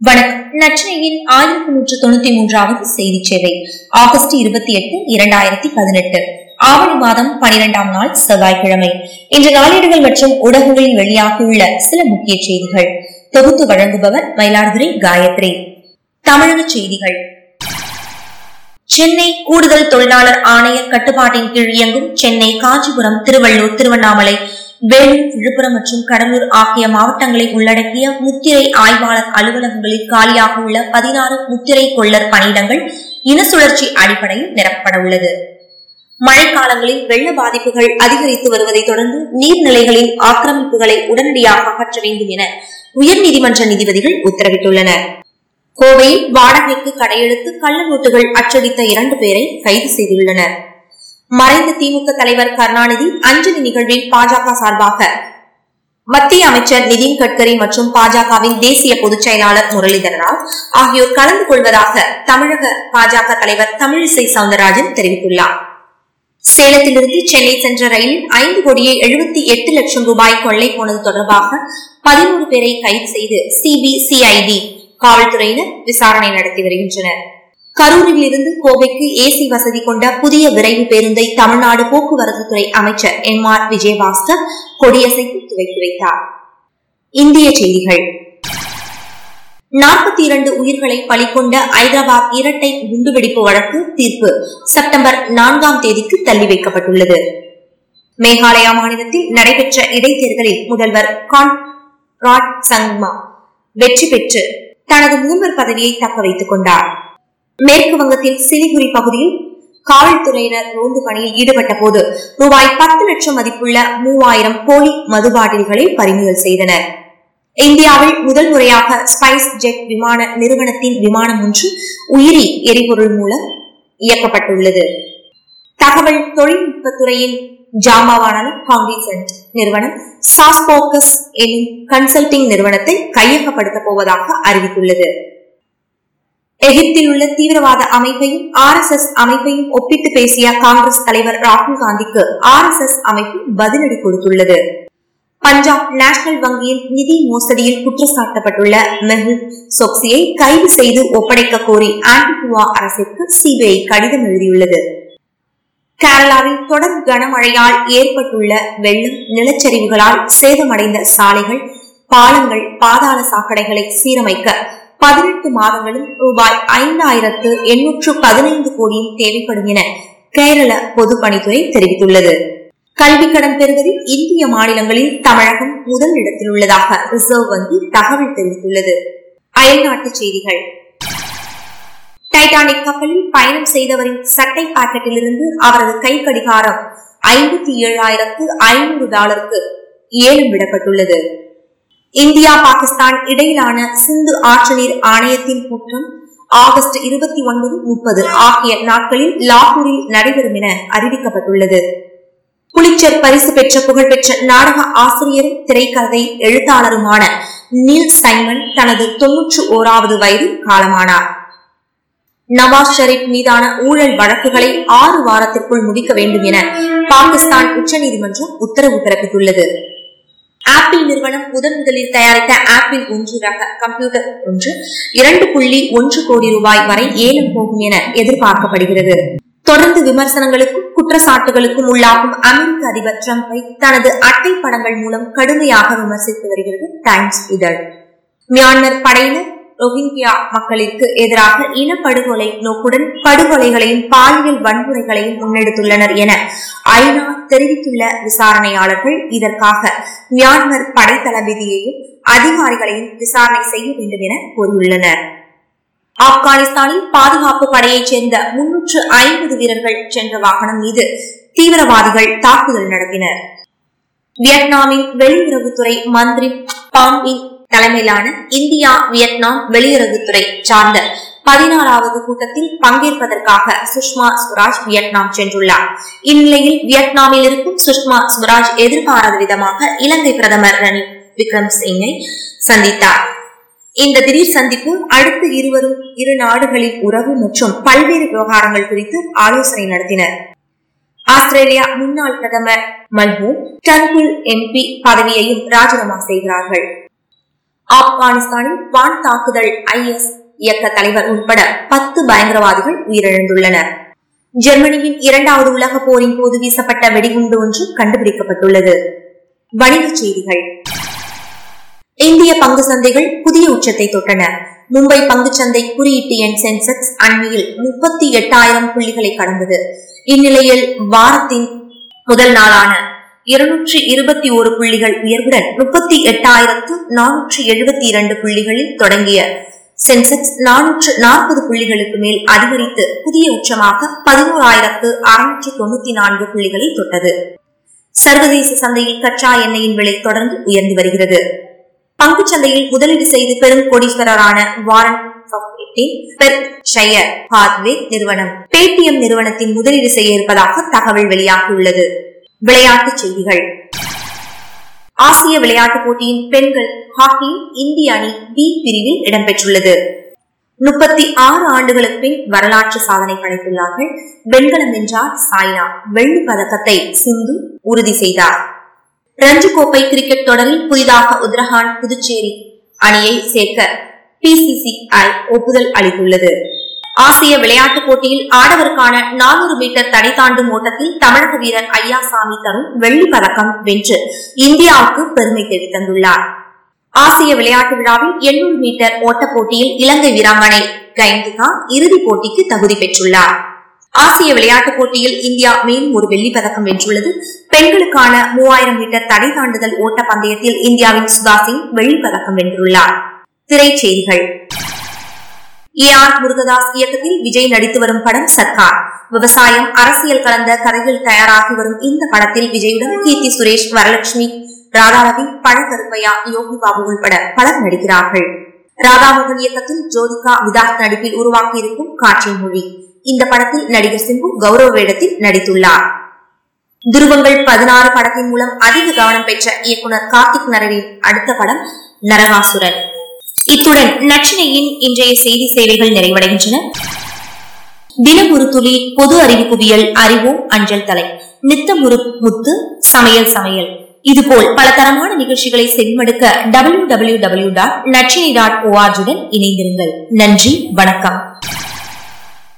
வணக்கம். நச்சினையின் ஆயிரத்தி நூற்று தொண்ணூத்தி மூன்றாவது செய்தி சேவை ஆகஸ்ட் இருபத்தி எட்டு இரண்டாயிரத்தி பதினெட்டு. ஆவணி மாதம் பனிரெண்டாம் நாள் செவ்வாய்க்கிழமை. இன்று நாளேடுகள் மற்றும் ஊடகங்களில் வெளியாகியுள்ள சில முக்கிய செய்திகள். தொகுத்து வழங்குபவர் மயிலாடுதுறை காயத்ரி. தமிழக செய்திகள். சென்னை கூடுதல் தொழிலாளர் ஆணையர் கட்டுப்பாட்டின் கீழ் இயங்கும் சென்னை காஞ்சிபுரம் திருவள்ளூர் திருவண்ணாமலை வேலூர் விழுப்புரம் மற்றும் கடலூர் ஆகிய மாவட்டங்களை உள்ளடக்கிய முத்திரை ஆய்வாளர் அலுவலகங்களில் காலியாக உள்ள பதினாறு முத்திரை கொள்ளர் பணியிடங்கள் இன சுழற்சி அடிப்படையில் நிரப்பப்பட உள்ளது. மழைக்காலங்களில் வெள்ள பாதிப்புகள் அதிகரித்து வருவதை தொடர்ந்து நீர்நிலைகளின் ஆக்கிரமிப்புகளை உடனடியாக அகற்ற வேண்டும் என உயர்நீதிமன்ற நீதிபதிகள் உத்தரவிட்டுள்ளனர். கோவையில் வாடகைக்கு கடையெடுத்து கள்ள நோட்டுகள் அச்சடித்த இரண்டு பேரை கைது செய்துள்ளனர். மறைந்த திமுக தலைவர் கருணாநிதி அஞ்சலி நிகழ்வில் பாஜக சார்பாக. மத்திய அமைச்சர் நிதின் கட்கரி மற்றும் பாஜகவின் தேசிய பொதுச் செயலாளர் முரளிதர ராவ் ஆகியோர் கலந்து கொள்வதாக தமிழக பாஜக தலைவர் தமிழிசை சவுந்தரராஜன் தெரிவித்துள்ளார். சேலத்திலிருந்து சென்னை சென்ற ரயிலில் ஐந்து கோடியே எழுபத்தி எட்டு லட்சம் ரூபாய் கொள்ளை போனது தொடர்பாக பதினோரு பேரை கைது செய்து சிபிசிஐடி காவல்துறையினர் விசாரணை நடத்தி வருகின்றனர். கரூரில் இருந்து கோவைக்கு ஏசி வசதி கொண்ட புதிய விரைவு பேருந்தை தமிழ்நாடு போக்குவரத்து துறை அமைச்சர் எம் ஆர் விஜயபாஸ்கர் கொடியசைத்து துவக்கி வைத்தார். இந்திய செய்திகள். நாற்பத்தி இரண்டு உயிர்களை பலிகொண்ட ஐதராபாத் இரட்டை குண்டுவெடிப்பு வழக்கு தீர்ப்பு செப்டம்பர் நான்காம் தேதிக்கு தள்ளி வைக்கப்பட்டுள்ளது. மேகாலயா மாநிலத்தில் நடைபெற்ற இடைத்தேர்தலில் முதல்வர் கான்ராட் சங்மா வெற்றி பெற்று தனது மூவர் பதவியை தக்க வைத்துக் கொண்டார். மேற்கு வங்கத்தில் சிலிகுரி பகுதியில் காவல்துறையினர் ரோந்து பணியில் ஈடுபட்ட போது ரூபாய் பத்து லட்சம் மதிப்புள்ள மூவாயிரம் போலி மது பாட்டில்களை பறிமுதல் செய்தனர். இந்தியாவில் முதல் முறையாக ஸ்பைஸ் ஜெட் விமான நிறுவனத்தின் விமானம் ஒன்று உயிரி எரிபொருள் மூலம் இயக்கப்பட்டுள்ளது. தகவல் தொழில்நுட்பத்துறையின் ஜாமாவான காங்கிசன்ட் நிறுவனம் சாஸ்போக்கஸ் எனும் கன்சல்டிங் நிறுவனத்தை கையகப்படுத்தப் போவதாக அறிவித்துள்ளது. எகிப்தில் உள்ள தீவிரவாத அமைப்பையும் ஆர் எஸ் எஸ் அமைப்பையும் ஒப்பிட்டு பேசிய காங்கிரஸ் தலைவர் ராகுல் காந்திக்கு ஆர் எஸ் எஸ் அமைப்பு பதிலடி கொடுத்துள்ளது. பஞ்சாப் நேஷனல் வங்கியின் நிதி மோசடியில் குற்றச்சாட்டப்பட்டுள்ள மெஹுல் சோக்சியை கைது செய்து ஒப்படைக்க கோரி ஆண்டிகுவா அரசிற்கு சிபிஐ கடிதம் எழுதியுள்ளது. கேரளாவில் தொடர் கனமழையால் ஏற்பட்டுள்ள வெள்ளம் நிலச்சரிவுகளால் சேதமடைந்த சாலைகள் பாலங்கள் பாதாள சாக்கடைகளை சீரமைக்க பதினெட்டு மாதங்களும் ரூபாய் ஐந்தாயிரத்து எண்ணூற்று பதினைந்து கோடியும் தேவைப்படும் என கேரள பொதுப்பணித்துறை தெரிவித்துள்ளது. கல்வி கடன் பெறுவதில் இந்திய மாநிலங்களில் தமிழகம் முதல் இடத்தில் உள்ளதாக ரிசர்வ் வங்கி தகவல் தெரிவித்துள்ளது. அயல்நாட்டு செய்திகள். டைட்டானிக் கப்பலில் பயணம் செய்தவரின் சட்டை பாக்கெட்டிலிருந்து அவரது கை கடிகாரம் ஐம்பத்தி ஏழாயிரத்து ஐநூறு டாலருக்கு ஏலம் விடப்பட்டுள்ளது. இந்தியா பாகிஸ்தான் இடையிலான சிந்து ஆற்று நீர் ஆணையத்தின் கூட்டம் ஆகஸ்ட் இருபத்தி ஒன்பது முப்பது ஆகிய நாட்களில் லாகூரில் நடைபெறும் என அறிவிக்கப்பட்டுள்ளது. புலிச்சர் பரிசு பெற்ற புகழ்பெற்ற நாடக ஆசிரியரும் திரைக்கதை எழுத்தாளருமான நீல் சைமன் தனது தொன்னூற்று ஓராவது வயதில் காலமானார். நவாஸ் ஷெரீப் மீதான ஊழல் வழக்குகளை ஆறு வாரத்திற்குள் முடிக்க வேண்டும் என பாகிஸ்தான் உச்சநீதிமன்றம் உத்தரவு பிறப்பித்துள்ளது. ஆப்பிள் நிறுவனம் முதன் முதலில் தயாரித்த ஆப்பிள் ஒன்று ரக கம்ப்யூட்டர் ஒன்று இரண்டு புள்ளி ஒன்று கோடி ரூபாய் வரை ஏலம் போகும் என எதிர்பார்க்கப்படுகிறது. தொடர்ந்து விமர்சனங்களுக்கும் குற்றச்சாட்டுகளுக்கும் உள்ளாகும் அமெரிக்க அதிபர் டிரம்பை தனது அட்டை படங்கள் மூலம் கடுமையாக விமர்சித்து வருகிறது டைம்ஸ் இதழ். மியான்மர் படையினர் ரோஹிங்கியா மக்களிற்கு எதிராக இனப்படுகொலை நோக்குடன் படுகொலைகளையும் பாலியல் வன்முறைகளையும் முன்னெடுத்துள்ளனர் என ஐநா தெரிவித்துள்ள விசாரணையாளர்கள் இதற்காக மியான்மர் படை தளபதியையும் அதிகாரிகளையும் விசாரணை செய்ய வேண்டும் என கூறியுள்ளனர் ஆப்கானிஸ்தானில் பாதுகாப்பு படையைச் சேர்ந்த முன்னூற்று ஐம்பது வீரர்கள் சென்ற வாகனம் மீது தீவிரவாதிகள் தாக்குதல் நடத்தினர். வியட்நாமின் வெளியுறவுத்துறை மந்திரி பாம்பின் தலைமையிலான இந்தியா வியட்நாம் வெளியுறவுத்துறை சார்ந்த பதினாறாவது கூட்டத்தில் பங்கேற்பதற்காக சுஷ்மா ஸ்வராஜ் வியட்நாம் சென்றுள்ளார். இந்நிலையில் வியட்நாமில் இருக்கும் சுஷ்மா ஸ்வராஜ் எதிர்பாராத விதமாக இலங்கை பிரதமர் ரணில் விக்ரம் சிங்கை சந்தித்தார். இந்த திடீர் சந்திப்பு அடுத்து இருவரும் இரு நாடுகளின் உறவு மற்றும் பல்வேறு விவகாரங்கள் குறித்து ஆலோசனை நடத்தினர். ஆஸ்திரேலியா முன்னாள் பிரதமர் மல்ஹூம் டர்புல் எம்பி பதவியையும் ராஜினாமா செய்கிறார்கள். ஆப்கானிஸ்தானில் வான் தாக்குதல் ஐஎஸ் இயக்க தலைவர் உட்பட பத்து பயங்கரவாதிகள் உயிரிழந்துள்ளனர். ஜெர்மனியின் இரண்டாவது உலக போரின் போது வீசப்பட்ட வெடிகுண்டு ஒன்று கண்டுபிடிக்கப்பட்டுள்ளது. வணிகச் செய்திகள். இந்திய பங்கு சந்தைகள் புதிய உச்சத்தை தொட்டன. மும்பை பங்குச்சந்தை குறியீட்டு எண் சென்செக்ஸ் அண்மையில் முப்பத்தி எட்டாயிரம் புள்ளிகளை கடந்தது. இந்நிலையில் வாரத்தின் முதல் நாளான இருநூற்றி இருபத்தி ஒரு புள்ளிகள் உயர்வுடன் முப்பத்தி எட்டாயிரத்து நானூற்றி எழுபத்தி இரண்டு புள்ளிகளில் தொடங்கிய சென்செக்ஸ் நானூற்று நாற்பது புள்ளிகளுக்கு மேல் அதிகரித்து புதிய உச்சமாக பதினோராயிரத்து அறுநூற்று தொண்ணூத்தி நான்கு புள்ளிகளை தொட்டது. சர்வதேச சந்தையில் கச்சா எண்ணெயின் விலை தொடர்ந்து உயர்ந்து வருகிறது. பங்கு சந்தையில் முதலீடு செய்து பெரும் கோடீஸ்வரரான வாரன் நிறுவனம். பேடிஎம் நிறுவனத்தின் முதலீடு செய்ய இருப்பதாக தகவல் வெளியாகியுள்ளது. விளையாட்டுச் செய்திகள். ஆசிய விளையாட்டுப் போட்டியின் பெண்கள் ஹாக்கியில் இந்திய அணி பி பிரிவில் இடம்பெற்றுள்ளது. முப்பத்தி ஆறு ஆண்டுகளுக்கு பின் வரலாற்று சாதனை படைத்துள்ளார்கள் வெண்கலம் வென்றார் சாய்னா. வெள்ளி பதக்கத்தை சிந்து உறுதி செய்தார். ரஞ்சி கோப்பை கிரிக்கெட் தொடரில் புதிதாக உத்தரகாண்ட் புதுச்சேரி அணியை சேர்க்க பிசிசிஐ ஒப்புதல் அளித்துள்ளது. ஆசிய விளையாட்டுப் போட்டியில் ஆடவருக்கான நானூறு மீட்டர் தடை தாண்டும் ஓட்டத்தில் தமிழக வீரர் ஐயாசாமி தரும் வெள்ளி பதக்கம் வென்று இந்தியாவுக்கு பெருமை தெரிவித்துள்ளார் ஆசிய விளையாட்டு விழாவில் எண்ணூறு மீட்டர் ஓட்டப் போட்டியில் இலங்கை வீராங்கனை கைந்திகா இறுதிப் போட்டிக்கு தகுதி பெற்றுள்ளார். ஆசிய விளையாட்டுப் போட்டியில் இந்தியா மேலும் ஒரு வெள்ளி பதக்கம் வென்றுள்ளது. பெண்களுக்கான மூவாயிரம் மீட்டர் தடை தாண்டுதல் ஓட்ட பந்தயத்தில் இந்தியாவின் சுதா சிங் வெள்ளிப் பதக்கம் வென்றுள்ளார். திரைச்செய்திகள். ஏ ஆர் முருகதாஸ் இயக்கத்தில் விஜய் நடித்து வரும் படம் சர்க்கார் விவசாயம் அரசியல் கலந்த கதைகள் தயாராகி வரும் இந்த படத்தில் விஜயுடன் கீர்த்தி சுரேஷ் வரலட்சுமி ராதாரவி பழக்கருப்பையா யோகி பாபு உள்பட பலர் நடிக்கிறார்கள். ராதாமோகன் இயக்கத்தில் ஜோதிகா விதாத் நடிப்பில் உருவாக்கியிருக்கும் காட்சி மொழி. இந்த படத்தில் நடிகர் சிம்பு கௌரவ வேடத்தில் நடித்துள்ளார். துருவங்கள் பதினாறு படத்தின் மூலம் அதிக கவனம் பெற்ற இயக்குனர் கார்த்திக் நரவின் அடுத்த படம் நரகாசுரன். இத்துடன் நச்சினையின் இன்றைய செய்தி சேவைகள் நிறைவடைகின்றன. தினம் ஒரு துளி பொது அறிவு குவியல் அறிவோம் அஞ்சல் தலை. நித்தம் ஒரு முத்து சமையல் சமையல். இதுபோல் பல தரமான நிகழ்ச்சிகளை செவிமடுக்க டபிள்யூ டபிள்யூ டபிள்யூ டாட் நச்சினை டாட் ஓஆர்ஜுடன் இணைந்திருங்கள். நன்றி வணக்கம்.